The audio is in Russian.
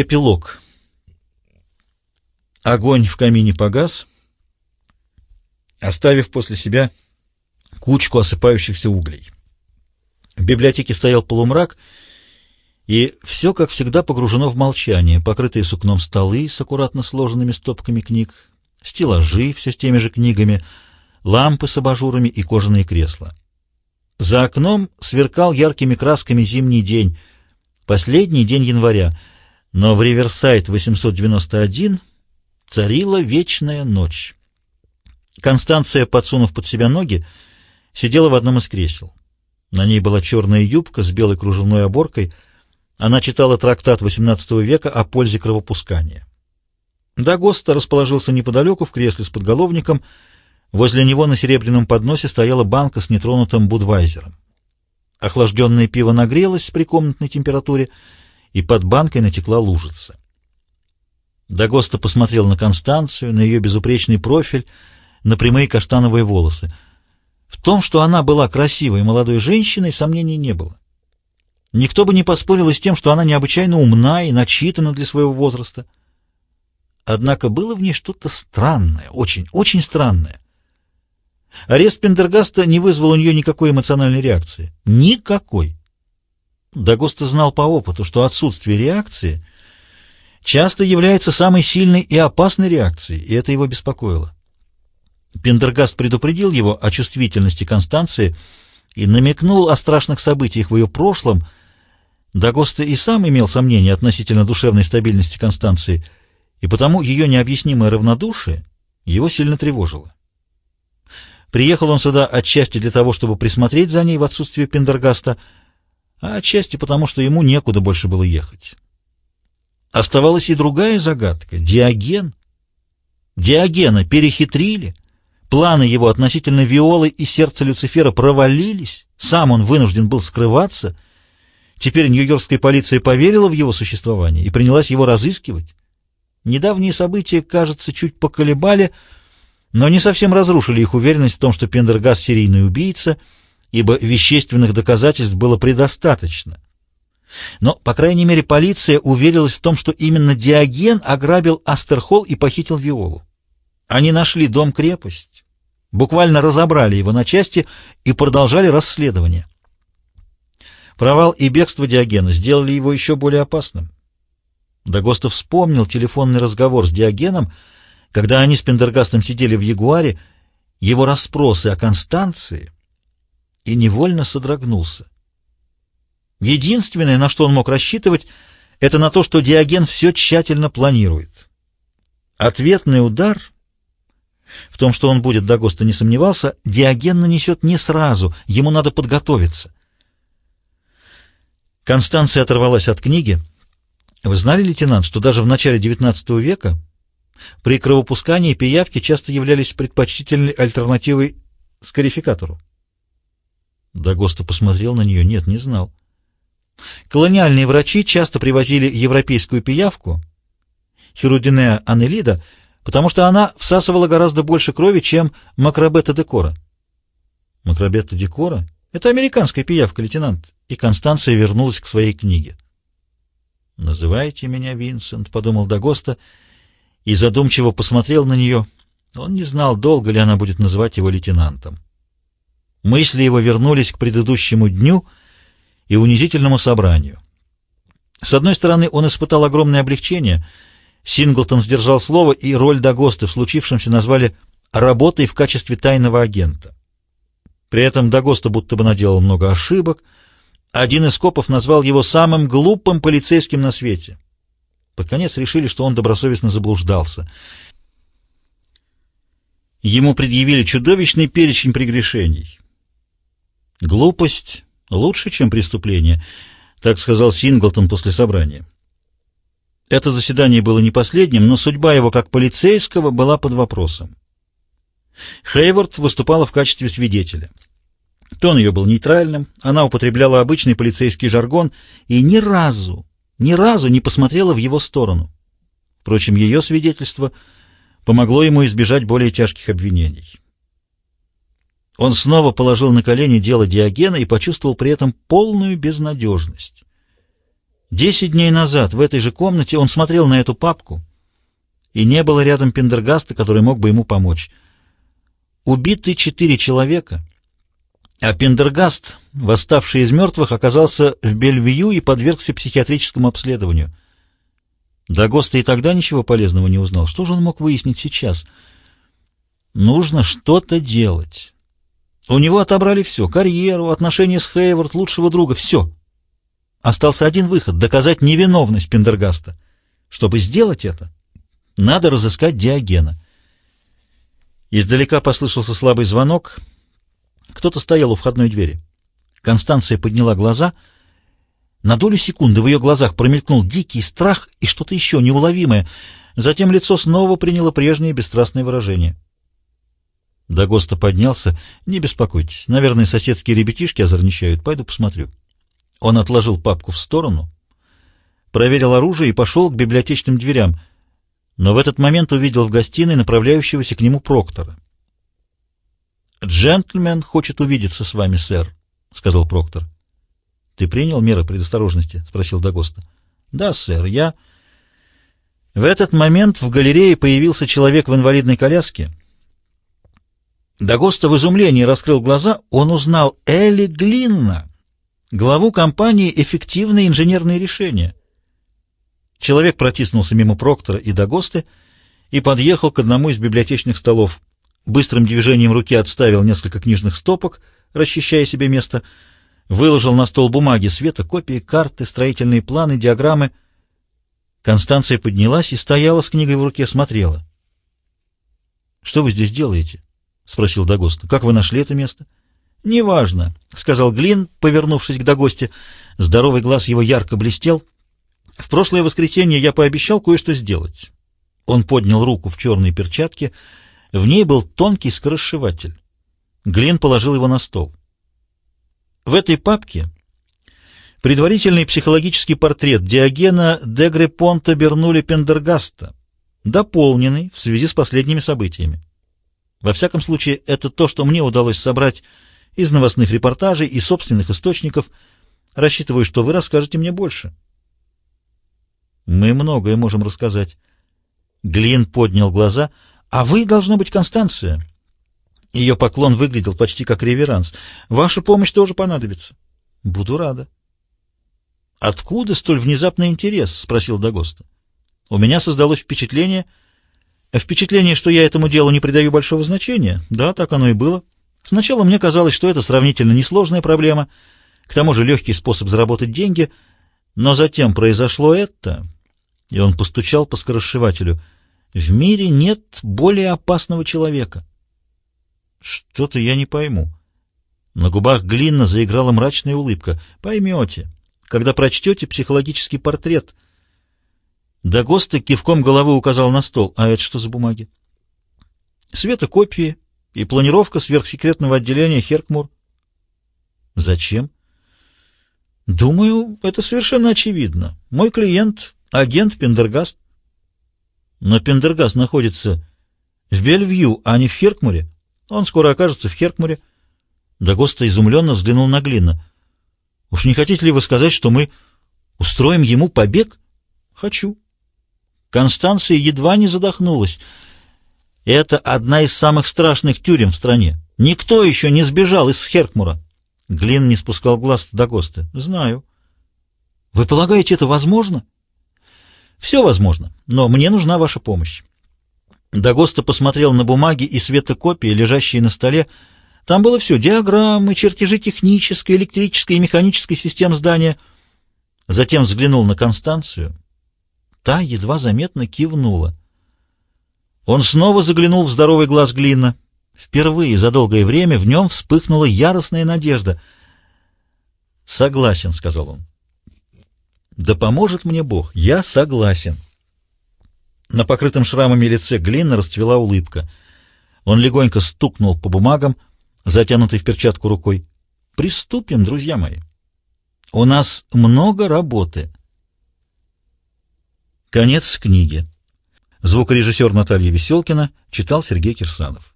Эпилог. Огонь в камине погас, оставив после себя кучку осыпающихся углей. В библиотеке стоял полумрак, и все, как всегда, погружено в молчание. Покрытые сукном столы с аккуратно сложенными стопками книг, стеллажи все с теми же книгами, лампы с абажурами и кожаные кресла. За окном сверкал яркими красками зимний день, последний день января — но в Риверсайд 891 царила вечная ночь. Констанция, подсунув под себя ноги, сидела в одном из кресел. На ней была черная юбка с белой кружевной оборкой. Она читала трактат XVIII века о пользе кровопускания. Дагоста расположился неподалеку в кресле с подголовником. Возле него на серебряном подносе стояла банка с нетронутым будвайзером. Охлажденное пиво нагрелось при комнатной температуре, и под банкой натекла лужица. Дагоста посмотрел на Констанцию, на ее безупречный профиль, на прямые каштановые волосы. В том, что она была красивой молодой женщиной, сомнений не было. Никто бы не поспорил с тем, что она необычайно умна и начитана для своего возраста. Однако было в ней что-то странное, очень, очень странное. Арест Пендергаста не вызвал у нее никакой эмоциональной реакции. Никакой. Дагоста знал по опыту, что отсутствие реакции часто является самой сильной и опасной реакцией, и это его беспокоило. Пендергаст предупредил его о чувствительности Констанции и намекнул о страшных событиях в ее прошлом. Дагоста и сам имел сомнения относительно душевной стабильности Констанции, и потому ее необъяснимое равнодушие его сильно тревожило. Приехал он сюда отчасти для того, чтобы присмотреть за ней в отсутствие Пендергаста, а отчасти потому, что ему некуда больше было ехать. Оставалась и другая загадка — Диоген. Диогена перехитрили, планы его относительно Виолы и сердца Люцифера провалились, сам он вынужден был скрываться. Теперь нью-йоркская полиция поверила в его существование и принялась его разыскивать. Недавние события, кажется, чуть поколебали, но не совсем разрушили их уверенность в том, что Пендергас — серийный убийца — ибо вещественных доказательств было предостаточно. Но, по крайней мере, полиция уверилась в том, что именно Диоген ограбил Астерхолл и похитил Виолу. Они нашли дом-крепость, буквально разобрали его на части и продолжали расследование. Провал и бегство Диогена сделали его еще более опасным. Дагостов вспомнил телефонный разговор с Диогеном, когда они с Пендергастом сидели в Ягуаре, его расспросы о Констанции — и невольно содрогнулся. Единственное, на что он мог рассчитывать, это на то, что Диоген все тщательно планирует. Ответный удар, в том, что он будет, Дагоста не сомневался, Диоген нанесет не сразу, ему надо подготовиться. Констанция оторвалась от книги. Вы знали, лейтенант, что даже в начале XIX века при кровопускании пиявки часто являлись предпочтительной альтернативой скарификатору? Дагоста посмотрел на нее. Нет, не знал. Колониальные врачи часто привозили европейскую пиявку, хирудинеа анелида, потому что она всасывала гораздо больше крови, чем макробета декора. Макробета декора? Это американская пиявка, лейтенант. И Констанция вернулась к своей книге. «Называйте меня Винсент», — подумал Дагоста, и задумчиво посмотрел на нее. Он не знал, долго ли она будет называть его лейтенантом. Мысли его вернулись к предыдущему дню и унизительному собранию. С одной стороны, он испытал огромное облегчение. Синглтон сдержал слово, и роль Дагоста в случившемся назвали «работой в качестве тайного агента». При этом Дагоста будто бы наделал много ошибок. Один из копов назвал его самым глупым полицейским на свете. Под конец решили, что он добросовестно заблуждался. Ему предъявили чудовищный перечень прегрешений. Глупость лучше, чем преступление, так сказал Синглтон после собрания. Это заседание было не последним, но судьба его как полицейского была под вопросом. Хейвард выступала в качестве свидетеля. Тон ее был нейтральным, она употребляла обычный полицейский жаргон и ни разу, ни разу не посмотрела в его сторону. Впрочем, ее свидетельство помогло ему избежать более тяжких обвинений. Он снова положил на колени дело Диогена и почувствовал при этом полную безнадежность. Десять дней назад в этой же комнате он смотрел на эту папку, и не было рядом Пендергаста, который мог бы ему помочь. Убиты четыре человека, а Пендергаст, восставший из мертвых, оказался в Бельвью и подвергся психиатрическому обследованию. Дагоста и тогда ничего полезного не узнал. Что же он мог выяснить сейчас? Нужно что-то делать. У него отобрали все — карьеру, отношения с Хейвард, лучшего друга, все. Остался один выход — доказать невиновность Пендергаста. Чтобы сделать это, надо разыскать Диогена. Издалека послышался слабый звонок. Кто-то стоял у входной двери. Констанция подняла глаза. На долю секунды в ее глазах промелькнул дикий страх и что-то еще неуловимое. Затем лицо снова приняло прежнее бесстрастное выражение. Дагоста поднялся. «Не беспокойтесь. Наверное, соседские ребятишки озорничают. Пойду посмотрю». Он отложил папку в сторону, проверил оружие и пошел к библиотечным дверям — но в этот момент увидел в гостиной направляющегося к нему Проктора. «Джентльмен хочет увидеться с вами, сэр», — сказал Проктор. «Ты принял меры предосторожности?» — спросил Дагоста. «Да, сэр, я...» В этот момент в галерее появился человек в инвалидной коляске. Дагоста в изумлении раскрыл глаза. Он узнал Элли Глинна, главу компании «Эффективные инженерные решения». Человек протиснулся мимо Проктора и Дагосты и подъехал к одному из библиотечных столов. Быстрым движением руки отставил несколько книжных стопок, расчищая себе место, выложил на стол бумаги света, копии, карты, строительные планы, диаграммы. Констанция поднялась и стояла с книгой в руке, смотрела. — Что вы здесь делаете? — спросил Дагоста. — Как вы нашли это место? — Неважно, — сказал Глин, повернувшись к Дагосте. Здоровый глаз его ярко блестел — в прошлое воскресенье я пообещал кое-что сделать. Он поднял руку в черной перчатке. В ней был тонкий скоросшиватель. Глин положил его на стол. В этой папке предварительный психологический портрет Диогена Дегре Понта Бернули Пендергаста, дополненный в связи с последними событиями. Во всяком случае, это то, что мне удалось собрать из новостных репортажей и собственных источников. Рассчитываю, что вы расскажете мне больше. Мы многое можем рассказать. Глин поднял глаза. А вы, должно быть, Констанция. Ее поклон выглядел почти как реверанс. Ваша помощь тоже понадобится. Буду рада. Откуда столь внезапный интерес? Спросил Дагоста. У меня создалось впечатление... Впечатление, что я этому делу не придаю большого значения. Да, так оно и было. Сначала мне казалось, что это сравнительно несложная проблема, к тому же легкий способ заработать деньги, но затем произошло это, и он постучал по скоросшивателю. «В мире нет более опасного человека». «Что-то я не пойму». На губах Глинна заиграла мрачная улыбка. «Поймете, когда прочтете психологический портрет». Дагоста кивком головы указал на стол. «А это что за бумаги?» «Светокопии и планировка сверхсекретного отделения Херкмур». «Зачем?» «Думаю, это совершенно очевидно. Мой клиент Агент Пендергаст. Но Пендергаст находится в Бельвью, а не в Херкмуре. Он скоро окажется в Херкмуре. Дагоста изумленно взглянул на Глина. Уж не хотите ли вы сказать, что мы устроим ему побег? Хочу. Констанция едва не задохнулась. Это одна из самых страшных тюрем в стране. Никто еще не сбежал из Херкмура. Глин не спускал глаз до Госта. Знаю. Вы полагаете, это возможно? Все возможно, но мне нужна ваша помощь. Дагоста посмотрел на бумаги и светокопии, лежащие на столе. Там было все — диаграммы, чертежи технической, электрической и механической систем здания. Затем взглянул на Констанцию. Та едва заметно кивнула. Он снова заглянул в здоровый глаз Глина. Впервые за долгое время в нем вспыхнула яростная надежда. «Согласен», — сказал он. Да поможет мне Бог, я согласен. На покрытом шрамами лице Глина расцвела улыбка. Он легонько стукнул по бумагам, затянутой в перчатку рукой. «Приступим, друзья мои. У нас много работы». Конец книги. Звукорежиссер Наталья Веселкина читал Сергей Кирсанов.